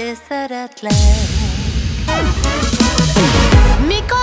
Élő Mikor